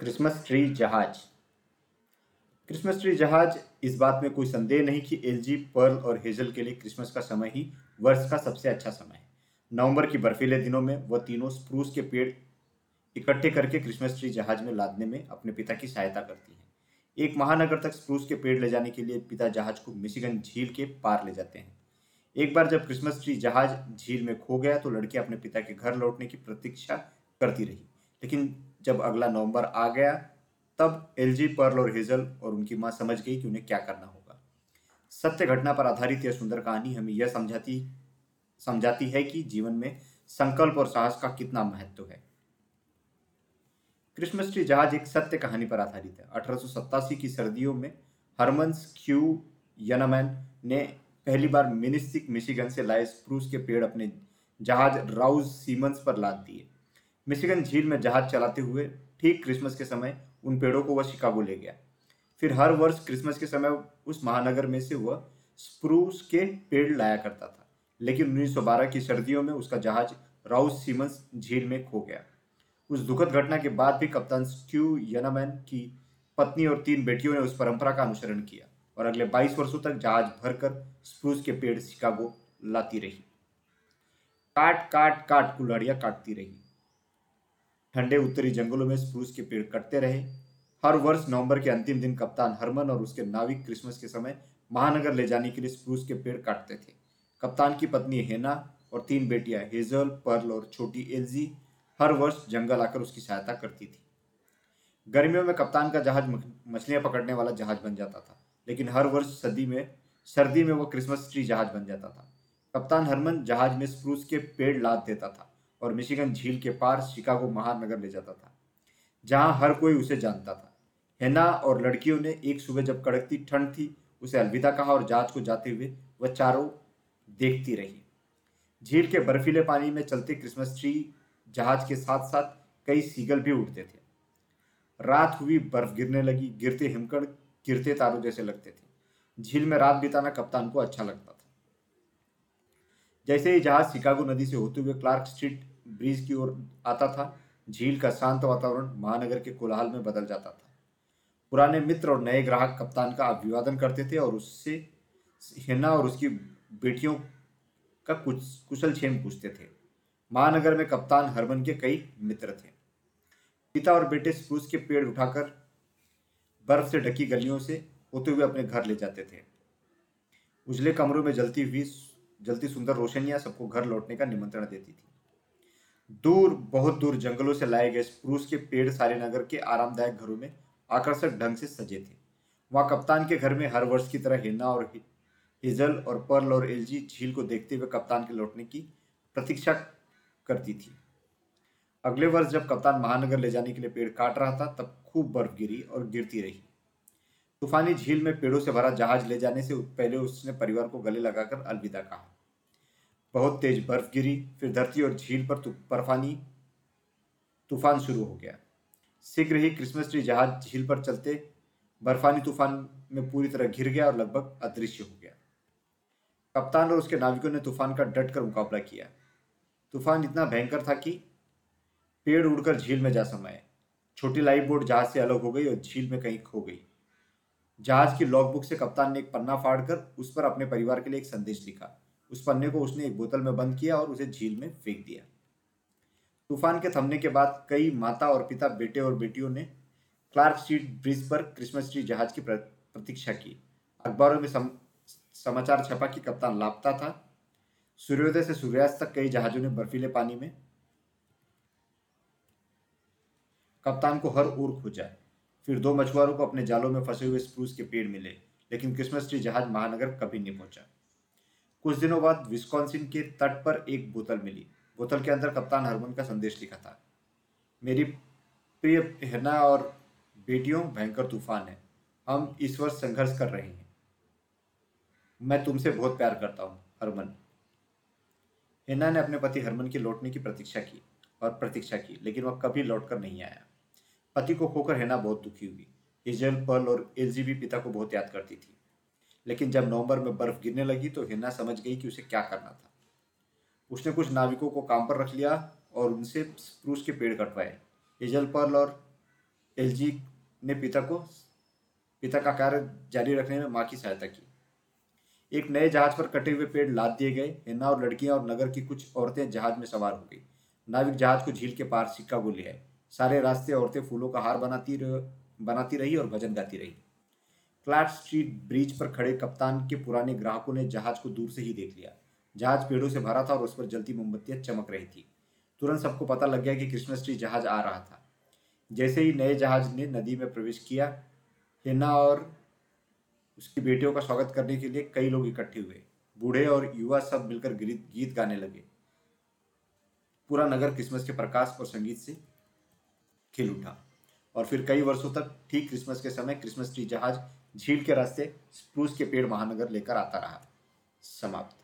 Christmas tree जहाज़। Christmas tree जहाज़, इस बात में कोई संदेह नहीं कि एलजी पर्ल और हेजल के लिए क्रिसमस का समय ही वर्ष का सबसे अच्छा समय है। नवंबर की बर्फीले दिनों में वह तीनों स्प्रूस के पेड़ इकट्ठे करके क्रिसमस ट्री जहाज़ में लादने में अपने पिता की सहायता करती हैं। एक महानगर तक स्प्रूस के पेड़ ले जाने के लिए पिता जहाज़ को मिशिगन झील के पार ले जाते हैं। एक बार जब क्रिसमस ट्री जहाज़ झील में खो गया तो लड़की अपने पिता के घर लौटने की प्रतीक्षा करती रही। लेकिन जब अगला नवंबर आ गया, तब एलजी पर्ल और हेजल और उनकी माँ समझ गई कि उन्हें क्या करना होगा। सत्य घटना पर आधारित यह सुंदर कहानी हमें यह समझाती समझाती है कि जीवन में संकल्प और साहस का कितना महत्व है। क्रिसमस ट्री जहाज़ एक सत्य कहानी पर आधारित है। अठारह की सर्दियों में हरमंस क्यू यनमैन ने पहली बार मिनिस्टिक मिशिगन से लाए स्प्रूस के पेड़ अपने जहाज़ राउज सीमंस पर लाद दिए। मिशिगन झील में जहाज़ चलाते हुए ठीक क्रिसमस के समय उन पेड़ों को वह शिकागो ले गया। फिर हर वर्ष क्रिसमस के समय उस महानगर में से वह स्प्रूस के पेड़ लाया करता था, लेकिन 1912 की सर्दियों में उसका जहाज़ राउस सीमंस झील में खो गया। उस दुखद घटना के बाद भी कप्तान स्क्यू यनामैन की पत्नी और तीन बेटियों ने उस परंपरा का अनुसरण किया और अगले 22 वर्षों तक जहाज़ भरकर स्प्रूस के पेड़ शिकागो लाती रही। काट काट काट कुल्हाड़ियाँ काटती रही। ठंडे उत्तरी जंगलों में स्प्रूस के पेड़ कटते रहे। हर वर्ष नवंबर के अंतिम दिन कप्तान हरमन और उसके नाविक क्रिसमस के समय महानगर ले जाने के लिए स्प्रूस के पेड़ काटते थे। कप्तान की पत्नी हेना और तीन बेटियाँ हेजल, पर्ल और छोटी एलजी हर वर्ष जंगल आकर उसकी सहायता करती थी। गर्मियों में कप्तान का जहाज़ मछलियाँ पकड़ने वाला जहाज़ बन जाता था, लेकिन हर वर्ष सर्दी में सर्दी में वह क्रिसमस ट्री जहाज़ बन जाता था। कप्तान हरमन जहाज़ में स्प्रूस के पेड़ लाद देता था। और मिशिगन झील के पार शिकागो महानगर ले जाता था, जहाँ हर कोई उसे जानता था। हेना और लड़कियों ने एक सुबह जब कड़कती ठंड थी, उसे अलविदा कहा और जहाज़ को जाते हुए वह चारों देखती रही। झील के बर्फीले पानी में चलते क्रिसमस ट्री जहाज़ के साथ साथ कई सीगल भी उड़ते थे। रात हुई, बर्फ़ गिरने लगी, गिरते हिमकड़ गिरते तारों जैसे लगते थे। झील में रात बिताना कप्तान को अच्छा लगता था। जैसे ही जहाज़ शिकागो नदी से होते हुए क्लार्क स्ट्रीट ब्रिज की ओर आता था, झील का शांत वातावरण महानगर के कोलाहल में बदल जाता था। पुराने मित्र और नए ग्राहक कप्तान का अभिवादन करते थे और उससे हिना और उसकी बेटियों का कुछ कुशल क्षेम पूछते थे। महानगर में कप्तान हरमन के कई मित्र थे। पिता और बेटे स्प्रूस के पेड़ उठाकर बर्फ़ से ढकी गलियों से होते हुए अपने घर ले जाते थे। उजले कमरों में जलती हुई, जलती सुंदर रोशनियाँ सबको घर लौटने का निमंत्रण देती थी। दूर, बहुत दूर जंगलों से लाए गए स्प्रूस के पेड़ सारे नगर के आरामदायक घरों में आकर्षक ढंग से सजे थे। वहाँ कप्तान के घर में हर वर्ष की तरह हिन्ना और हिजल और पर्ल और एलजी झील को देखते हुए कप्तान के लौटने की प्रतीक्षा करती थी। अगले वर्ष जब कप्तान महानगर ले जाने के लिए पेड़ काट रहा था, तब खूब बर्फ़ गिरी और गिरती रही। तूफानी झील में पेड़ों से भरा जहाज़ ले जाने से पहले उसने परिवार को गले लगाकर अलविदा कहा। बहुत तेज बर्फ़ गिरी, फिर धरती और झील पर बर्फानी तूफ़ान शुरू हो गया। शीघ्र ही क्रिसमस ट्री जहाज़ झील पर चलते बर्फानी तूफ़ान में पूरी तरह घिर गया और लगभग अदृश्य हो गया। कप्तान और उसके नाविकों ने तूफ़ान का डट कर मुकाबला किया। तूफ़ान इतना भयंकर था कि पेड़ उड़कर झील में जा समाये। छोटी लाइफ बोट जहाज़ से अलग हो गई और झील में कहीं खो गई। जहाज़ की लॉग बुक से कप्तान ने एक पन्ना फाड़कर उस पर अपने परिवार के लिए एक संदेश लिखा। उस पन्ने को उसने एक बोतल में बंद किया और उसे झील में फेंक दिया। तूफ़ान के थमने के बाद कई माता और पिता बेटे और बेटियों ने क्लार्क स्ट्रीट ब्रिज पर क्रिसमस ट्री जहाज़ की प्रतीक्षा की। अखबारों में सम, समाचार छपा कि कप्तान लापता था। सूर्योदय से सूर्यास्त तक कई जहाजों ने बर्फीले पानी में कप्तान को हर ओर खोजा। फिर दो मछुआरों को अपने जालों में फंसे हुए स्प्रूस के पेड़ मिले लेकिन क्रिसमस ट्री जहाज़ महानगर कभी नहीं पहुँचा। कुछ दिनों बाद विस्कॉन्सिन के तट पर एक बोतल मिली। बोतल के अंदर कप्तान हरमन का संदेश लिखा था, मेरी प्रिय हिना और बेटियों, भयंकर तूफ़ान है। हम इस वर्ष संघर्ष कर रहे हैं। मैं तुमसे बहुत प्यार करता हूँ, हरमन। हिना ने अपने पति हरमन के लौटने की प्रतीक्षा की और प्रतीक्षा की, लेकिन वह कभी लौटकर नहीं आया। पति को खोकर हेना बहुत दुखी हुई। इजल पर्ल और एलजीबी पिता को बहुत याद करती थी। लेकिन जब नवंबर में बर्फ़ गिरने लगी तो हिना समझ गई कि उसे क्या करना था। उसने कुछ नाविकों को काम पर रख लिया और उनसे स्प्रूस के पेड़ कटवाए। इजल पर्ल और एलजी ने पिता को, पिता का कार्य जारी रखने में माँ की सहायता की। एक नए जहाज़ पर कटे हुए पेड़ लाद दिए गए। हेन्ना और लड़कियाँ और नगर की कुछ औरतें जहाज़ में सवार हो गई। नाविक जहाज़ को झील के पार सिक्का बोले है सारे रास्ते औरतें फूलों का हार बनाती बनाती रही और भजन गाती रही। क्लाट स्ट्रीट ब्रिज पर खड़े कप्तान के पुराने ग्राहकों ने जहाज़ को दूर से ही देख लिया। जहाज़ पेड़ों से भरा था और उस पर जलती मोमबत्तियाँ चमक रही थी। तुरंत सबको पता लग गया कि क्रिसमस ट्री जहाज़ आ रहा था। जैसे ही नए जहाज़ ने नदी में प्रवेश किया, हेना और उसकी बेटियों का स्वागत करने के लिए कई लोग इकट्ठे हुए। बूढ़े और युवा सब मिलकर गीत गाने लगे। पूरा नगर क्रिसमस के प्रकाश और संगीत से खिल उठा। और फिर कई वर्षों तक ठीक क्रिसमस के समय क्रिसमस ट्री जहाज़ झील के रास्ते स्प्रूस के पेड़ महानगर लेकर आता रहा। समाप्त।